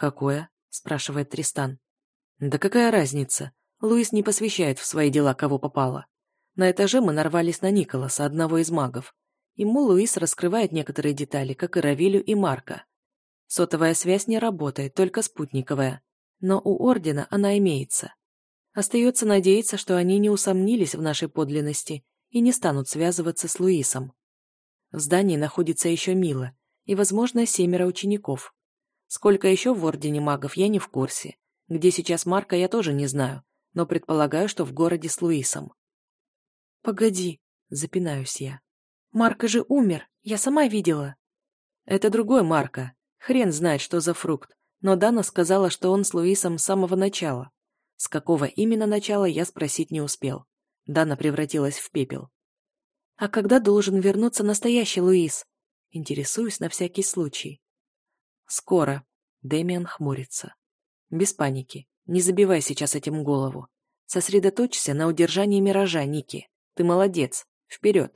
«Какое?» — спрашивает Тристан. «Да какая разница? Луис не посвящает в свои дела, кого попало. На этаже мы нарвались на Николаса, одного из магов. Ему Луис раскрывает некоторые детали, как и Равилю и Марка. Сотовая связь не работает, только спутниковая. Но у Ордена она имеется. Остается надеяться, что они не усомнились в нашей подлинности и не станут связываться с Луисом. В здании находится еще Мила и, возможно, семеро учеников. Сколько еще в Ордене магов, я не в курсе. Где сейчас Марка, я тоже не знаю, но предполагаю, что в городе с Луисом. «Погоди», — запинаюсь я. «Марка же умер, я сама видела». «Это другой Марка. Хрен знает, что за фрукт. Но Дана сказала, что он с Луисом с самого начала. С какого именно начала, я спросить не успел. Дана превратилась в пепел. «А когда должен вернуться настоящий Луис?» Интересуюсь на всякий случай. «Скоро», — Дэмиан хмурится. «Без паники. Не забивай сейчас этим голову. Сосредоточься на удержании миража, Ники. Ты молодец. Вперед!»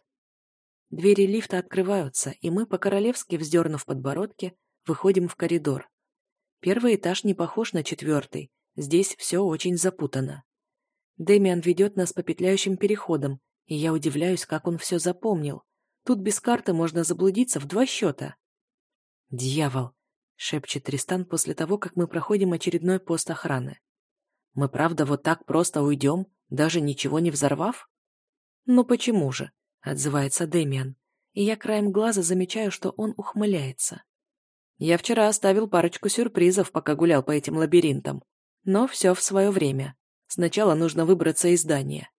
Двери лифта открываются, и мы, по-королевски вздернув подбородки, выходим в коридор. Первый этаж не похож на четвертый. Здесь все очень запутано. Дэмиан ведет нас по петляющим переходам, и я удивляюсь, как он все запомнил. Тут без карты можно заблудиться в два счета. «Дьявол!» — шепчет Тристан после того, как мы проходим очередной пост охраны. «Мы правда вот так просто уйдем, даже ничего не взорвав?» «Ну почему же?» — отзывается Дэмиан, и я краем глаза замечаю, что он ухмыляется. Я вчера оставил парочку сюрпризов, пока гулял по этим лабиринтам. Но все в свое время. Сначала нужно выбраться из здания.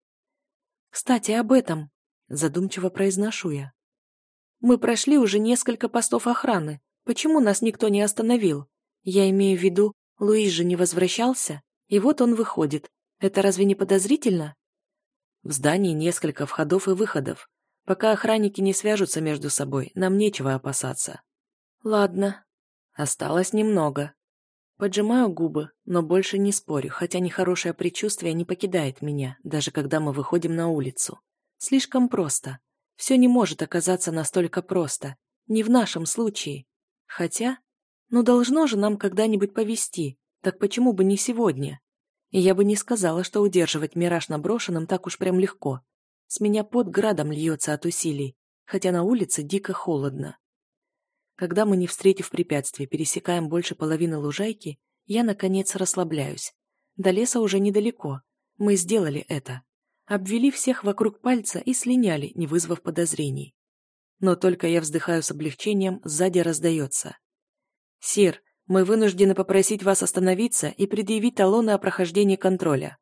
«Кстати, об этом», — задумчиво произношу я. «Мы прошли уже несколько постов охраны. Почему нас никто не остановил? Я имею в виду, Луис же не возвращался, и вот он выходит. Это разве не подозрительно?» В здании несколько входов и выходов. Пока охранники не свяжутся между собой, нам нечего опасаться. Ладно, Осталось немного. Поджимаю губы, но больше не спорю, хотя нехорошее предчувствие не покидает меня, даже когда мы выходим на улицу. Слишком просто. Все не может оказаться настолько просто. Не в нашем случае. Хотя, ну должно же нам когда-нибудь повести, так почему бы не сегодня? И я бы не сказала, что удерживать мираж на брошенном так уж прям легко. С меня под градом льется от усилий, хотя на улице дико холодно. Когда мы, не встретив препятствий, пересекаем больше половины лужайки, я, наконец, расслабляюсь. До леса уже недалеко. Мы сделали это. Обвели всех вокруг пальца и слиняли, не вызвав подозрений. Но только я вздыхаю с облегчением, сзади раздается. «Сир, мы вынуждены попросить вас остановиться и предъявить талоны о прохождении контроля».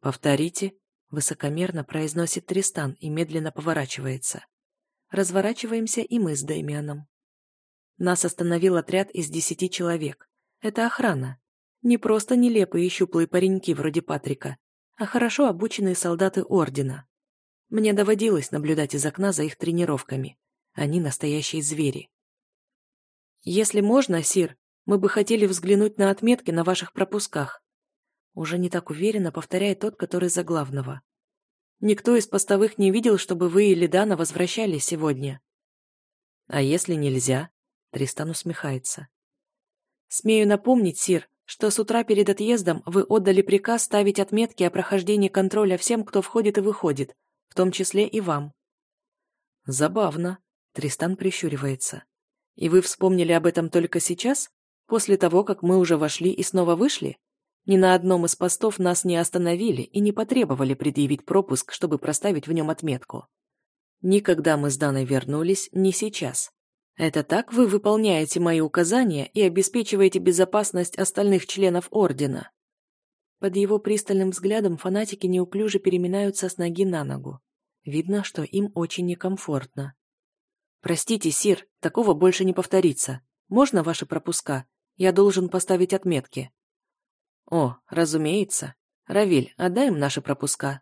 «Повторите», — высокомерно произносит Тристан и медленно поворачивается. Разворачиваемся и мы с Дэмианом. Нас остановил отряд из десяти человек. Это охрана. Не просто нелепые и щуплые пареньки вроде Патрика, а хорошо обученные солдаты Ордена. Мне доводилось наблюдать из окна за их тренировками. Они настоящие звери. «Если можно, Сир, мы бы хотели взглянуть на отметки на ваших пропусках». Уже не так уверенно повторяет тот, который за главного. «Никто из постовых не видел, чтобы вы или Дана возвращались сегодня». «А если нельзя?» Тристан усмехается. «Смею напомнить, Сир, что с утра перед отъездом вы отдали приказ ставить отметки о прохождении контроля всем, кто входит и выходит, в том числе и вам». «Забавно», — Тристан прищуривается. «И вы вспомнили об этом только сейчас, после того, как мы уже вошли и снова вышли? Ни на одном из постов нас не остановили и не потребовали предъявить пропуск, чтобы проставить в нем отметку. Никогда мы с Даной вернулись, не сейчас. Это так вы выполняете мои указания и обеспечиваете безопасность остальных членов Ордена?» Под его пристальным взглядом фанатики неуклюже переминаются с ноги на ногу. Видно, что им очень некомфортно. «Простите, Сир, такого больше не повторится. Можно ваши пропуска? Я должен поставить отметки». «О, разумеется. Равиль, отдай им наши пропуска».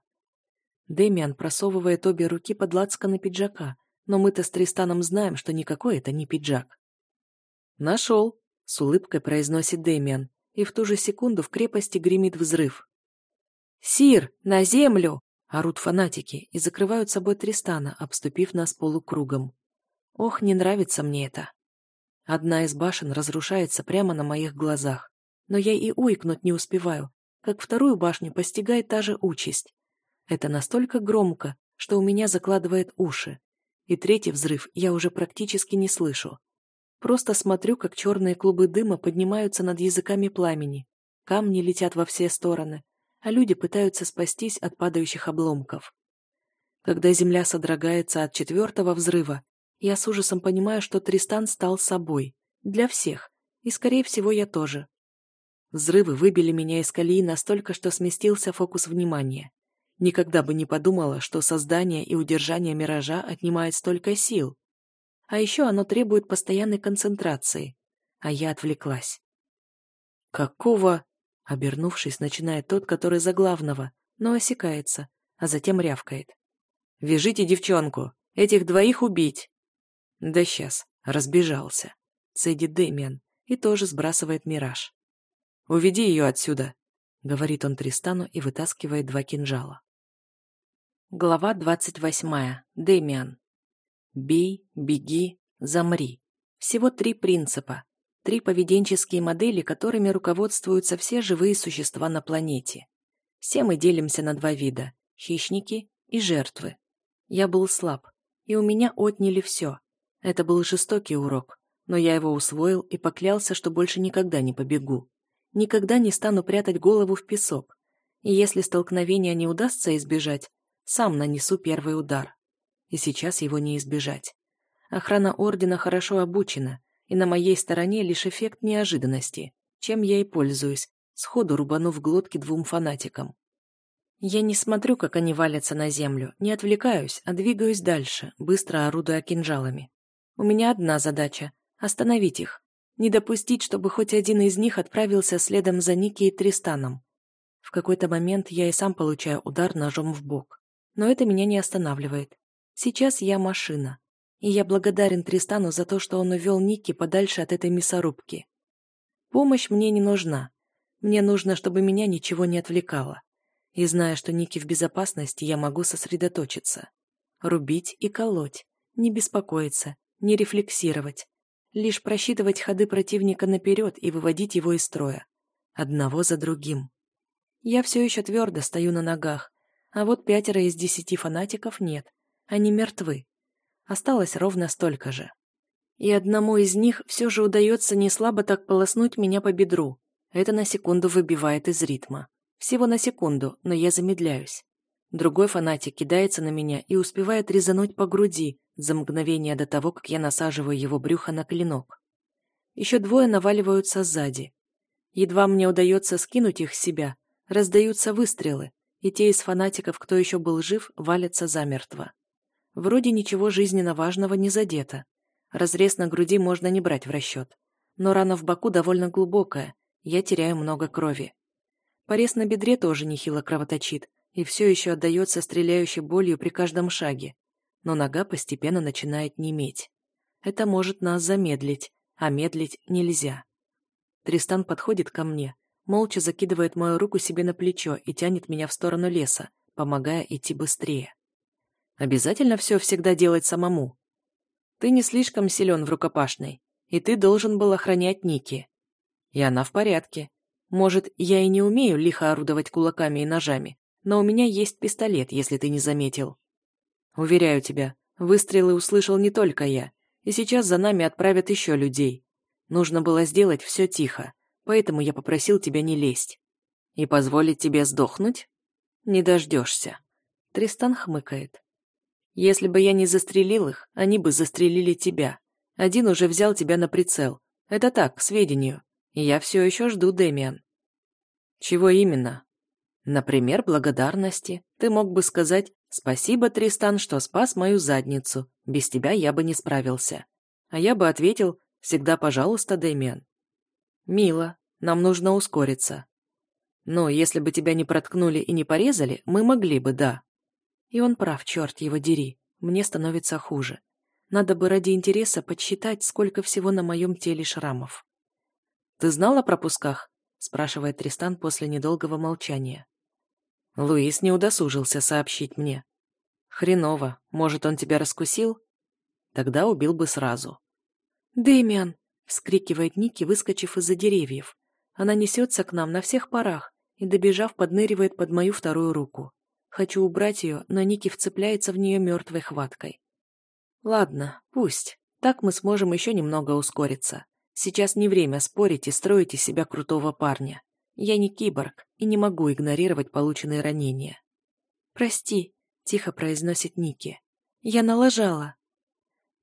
Демиан просовывает обе руки под лацканы пиджака, но мы-то с Тристаном знаем, что никакой это не пиджак. «Нашел», — с улыбкой произносит Дэмиан, и в ту же секунду в крепости гремит взрыв. «Сир, на землю!» — орут фанатики и закрывают собой Тристана, обступив нас полукругом. Ох, не нравится мне это. Одна из башен разрушается прямо на моих глазах. Но я и уикнуть не успеваю, как вторую башню постигает та же участь. Это настолько громко, что у меня закладывает уши. И третий взрыв я уже практически не слышу. Просто смотрю, как черные клубы дыма поднимаются над языками пламени, камни летят во все стороны, а люди пытаются спастись от падающих обломков. Когда земля содрогается от четвертого взрыва, я с ужасом понимаю, что Тристан стал собой. Для всех. И, скорее всего, я тоже. Взрывы выбили меня из колеи настолько, что сместился фокус внимания. Никогда бы не подумала, что создание и удержание миража отнимает столько сил. А еще оно требует постоянной концентрации. А я отвлеклась. «Какого?» Обернувшись, начинает тот, который за главного, но осекается, а затем рявкает. «Вяжите девчонку! Этих двоих убить!» «Да сейчас, разбежался», — цедит Дэмиан и тоже сбрасывает мираж. «Уведи ее отсюда», — говорит он Тристану и вытаскивает два кинжала. Глава двадцать восьмая. Дэмиан. Бей, беги, замри. Всего три принципа. Три поведенческие модели, которыми руководствуются все живые существа на планете. Все мы делимся на два вида – хищники и жертвы. Я был слаб, и у меня отняли все. Это был жестокий урок, но я его усвоил и поклялся, что больше никогда не побегу. Никогда не стану прятать голову в песок. И если столкновения не удастся избежать, сам нанесу первый удар. И сейчас его не избежать. Охрана Ордена хорошо обучена, и на моей стороне лишь эффект неожиданности, чем я и пользуюсь, сходу рубанув глотки двум фанатикам. Я не смотрю, как они валятся на землю, не отвлекаюсь, а двигаюсь дальше, быстро орудуя кинжалами. У меня одна задача – остановить их. Не допустить, чтобы хоть один из них отправился следом за Ники и Тристаном. В какой-то момент я и сам получаю удар ножом в бок. Но это меня не останавливает. Сейчас я машина. И я благодарен Тристану за то, что он увел Ники подальше от этой мясорубки. Помощь мне не нужна. Мне нужно, чтобы меня ничего не отвлекало. И зная, что Ники в безопасности, я могу сосредоточиться. Рубить и колоть. Не беспокоиться, не рефлексировать. Лишь просчитывать ходы противника наперед и выводить его из строя. Одного за другим. Я все еще твердо стою на ногах, а вот пятеро из десяти фанатиков нет. Они мертвы. Осталось ровно столько же. И одному из них все же удается не слабо так полоснуть меня по бедру. Это на секунду выбивает из ритма. Всего на секунду, но я замедляюсь. Другой фанатик кидается на меня и успевает резануть по груди за мгновение до того, как я насаживаю его брюхо на клинок. Еще двое наваливаются сзади. Едва мне удается скинуть их с себя, раздаются выстрелы, и те из фанатиков, кто еще был жив, валятся замертво. Вроде ничего жизненно важного не задето. Разрез на груди можно не брать в расчет. Но рана в боку довольно глубокая, я теряю много крови. Порез на бедре тоже нехило кровоточит, и все еще отдается стреляющей болью при каждом шаге. Но нога постепенно начинает неметь. Это может нас замедлить, а медлить нельзя. Тристан подходит ко мне, молча закидывает мою руку себе на плечо и тянет меня в сторону леса, помогая идти быстрее. Обязательно все всегда делать самому. Ты не слишком силен в рукопашной, и ты должен был охранять Ники. И она в порядке. Может, я и не умею лихо орудовать кулаками и ножами, но у меня есть пистолет, если ты не заметил. Уверяю тебя, выстрелы услышал не только я, и сейчас за нами отправят еще людей. Нужно было сделать все тихо, поэтому я попросил тебя не лезть. И позволить тебе сдохнуть? Не дождешься. Тристан хмыкает. Если бы я не застрелил их, они бы застрелили тебя. Один уже взял тебя на прицел. Это так, к сведению. Я все еще жду, Дэмиан. Чего именно? Например, благодарности. Ты мог бы сказать «Спасибо, Тристан, что спас мою задницу. Без тебя я бы не справился». А я бы ответил «Всегда пожалуйста, Дэмиан». Мило. Нам нужно ускориться. Но если бы тебя не проткнули и не порезали, мы могли бы, да. И он прав, черт его дери. Мне становится хуже. Надо бы ради интереса подсчитать, сколько всего на моем теле шрамов. «Ты знал о пропусках?» – спрашивает Тристан после недолгого молчания. Луис не удосужился сообщить мне. «Хреново. Может, он тебя раскусил?» Тогда убил бы сразу. «Дэмиан, Вскрикивает Ники, выскочив из-за деревьев. Она несется к нам на всех парах и, добежав, подныривает под мою вторую руку. Хочу убрать ее, но Ники вцепляется в нее мертвой хваткой. Ладно, пусть. Так мы сможем еще немного ускориться. Сейчас не время спорить и строить из себя крутого парня. Я не киборг и не могу игнорировать полученные ранения. «Прости», — тихо произносит Ники. «Я налажала».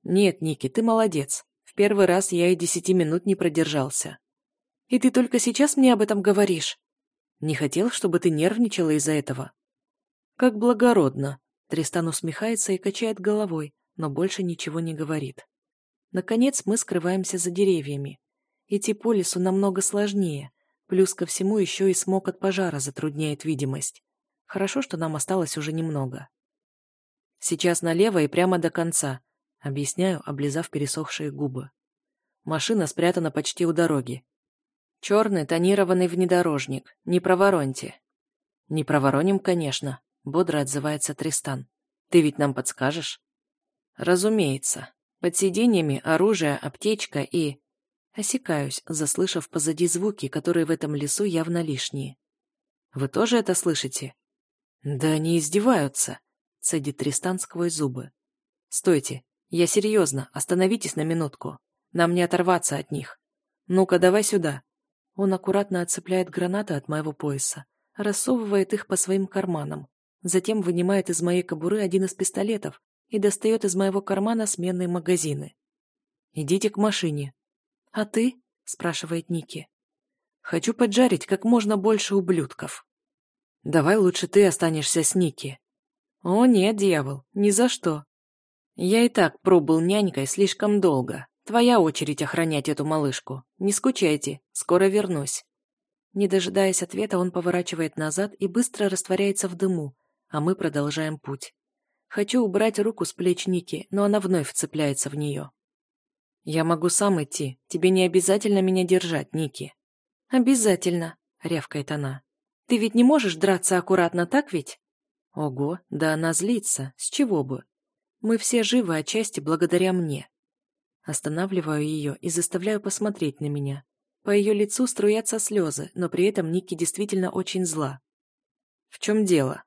«Нет, Ники, ты молодец. В первый раз я и десяти минут не продержался». «И ты только сейчас мне об этом говоришь?» «Не хотел, чтобы ты нервничала из-за этого». «Как благородно», — Тристан усмехается и качает головой, но больше ничего не говорит. Наконец мы скрываемся за деревьями. Идти по лесу намного сложнее, плюс ко всему еще и смог от пожара затрудняет видимость. Хорошо, что нам осталось уже немного. Сейчас налево и прямо до конца, объясняю, облизав пересохшие губы. Машина спрятана почти у дороги. Черный тонированный внедорожник, не провороньте. Не провороним, конечно, бодро отзывается Тристан. Ты ведь нам подскажешь? Разумеется. Под сиденьями оружие, аптечка и... Осекаюсь, заслышав позади звуки, которые в этом лесу явно лишние. Вы тоже это слышите? Да они издеваются, цедит Тристан сквозь зубы. Стойте, я серьезно, остановитесь на минутку. Нам не оторваться от них. Ну-ка, давай сюда. Он аккуратно отцепляет гранаты от моего пояса, рассовывает их по своим карманам, затем вынимает из моей кобуры один из пистолетов и достает из моего кармана сменные магазины. «Идите к машине». «А ты?» – спрашивает Ники. «Хочу поджарить как можно больше ублюдков». «Давай лучше ты останешься с Ники». «О нет, дьявол, ни за что. Я и так пробыл нянькой слишком долго. Твоя очередь охранять эту малышку. Не скучайте, скоро вернусь». Не дожидаясь ответа, он поворачивает назад и быстро растворяется в дыму, а мы продолжаем путь. Хочу убрать руку с плеч Ники, но она вновь вцепляется в нее. «Я могу сам идти. Тебе не обязательно меня держать, Ники». «Обязательно», — рявкает она. «Ты ведь не можешь драться аккуратно, так ведь?» «Ого, да она злится. С чего бы? Мы все живы отчасти благодаря мне». Останавливаю ее и заставляю посмотреть на меня. По ее лицу струятся слезы, но при этом Ники действительно очень зла. «В чем дело?»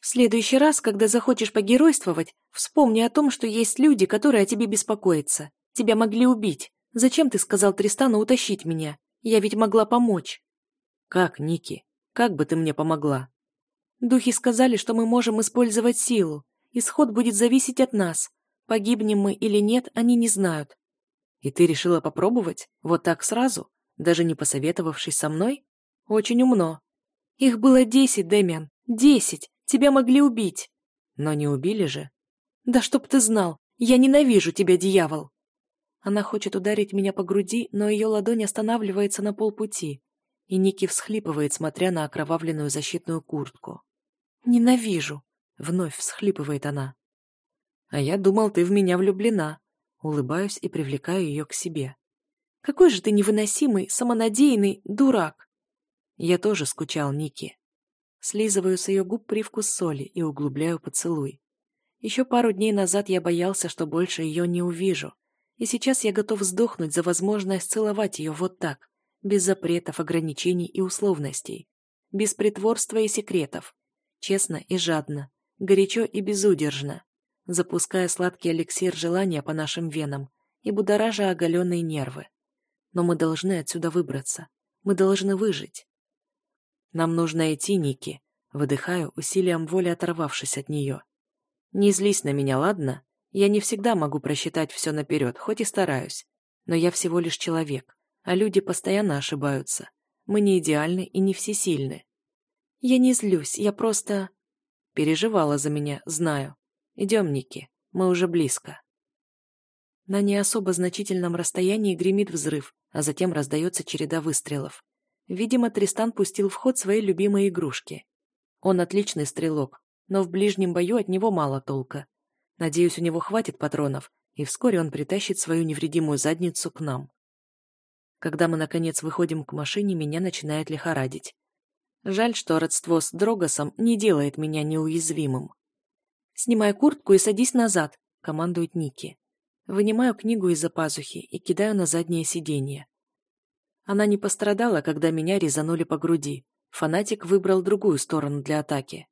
В следующий раз, когда захочешь погеройствовать, вспомни о том, что есть люди, которые о тебе беспокоятся. Тебя могли убить. Зачем ты сказал Тристану утащить меня? Я ведь могла помочь. Как, Ники? Как бы ты мне помогла? Духи сказали, что мы можем использовать силу. Исход будет зависеть от нас. Погибнем мы или нет, они не знают. И ты решила попробовать? Вот так сразу? Даже не посоветовавшись со мной? Очень умно. Их было десять, Дэмиан. Десять. Тебя могли убить. Но не убили же. Да чтоб ты знал, я ненавижу тебя, дьявол. Она хочет ударить меня по груди, но ее ладонь останавливается на полпути, и Ники всхлипывает, смотря на окровавленную защитную куртку. «Ненавижу!» — вновь всхлипывает она. «А я думал, ты в меня влюблена». Улыбаюсь и привлекаю ее к себе. «Какой же ты невыносимый, самонадеянный дурак!» Я тоже скучал, Ники. Слизываю с ее губ привкус соли и углубляю поцелуй. Еще пару дней назад я боялся, что больше ее не увижу. И сейчас я готов сдохнуть за возможность целовать ее вот так, без запретов, ограничений и условностей, без притворства и секретов, честно и жадно, горячо и безудержно, запуская сладкий эликсир желания по нашим венам и будоража оголенные нервы. Но мы должны отсюда выбраться. Мы должны выжить. Нам нужно идти, Ники. Выдыхаю, усилием воли оторвавшись от нее. Не злись на меня, ладно? Я не всегда могу просчитать все наперед, хоть и стараюсь. Но я всего лишь человек, а люди постоянно ошибаются. Мы не идеальны и не всесильны. Я не злюсь, я просто... Переживала за меня, знаю. Идем, Ники, мы уже близко. На не особо значительном расстоянии гремит взрыв, а затем раздается череда выстрелов. Видимо, Тристан пустил в ход свои любимые игрушки. Он отличный стрелок, но в ближнем бою от него мало толка. Надеюсь, у него хватит патронов, и вскоре он притащит свою невредимую задницу к нам. Когда мы, наконец, выходим к машине, меня начинает лихорадить. Жаль, что родство с Дрогосом не делает меня неуязвимым. «Снимай куртку и садись назад», — командует Ники. Вынимаю книгу из-за пазухи и кидаю на заднее сиденье. Она не пострадала, когда меня резанули по груди. Фанатик выбрал другую сторону для атаки.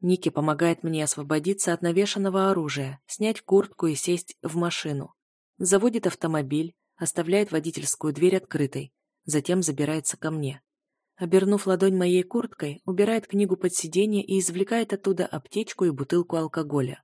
Ники помогает мне освободиться от навешанного оружия, снять куртку и сесть в машину. Заводит автомобиль, оставляет водительскую дверь открытой, затем забирается ко мне. Обернув ладонь моей курткой, убирает книгу под сиденье и извлекает оттуда аптечку и бутылку алкоголя.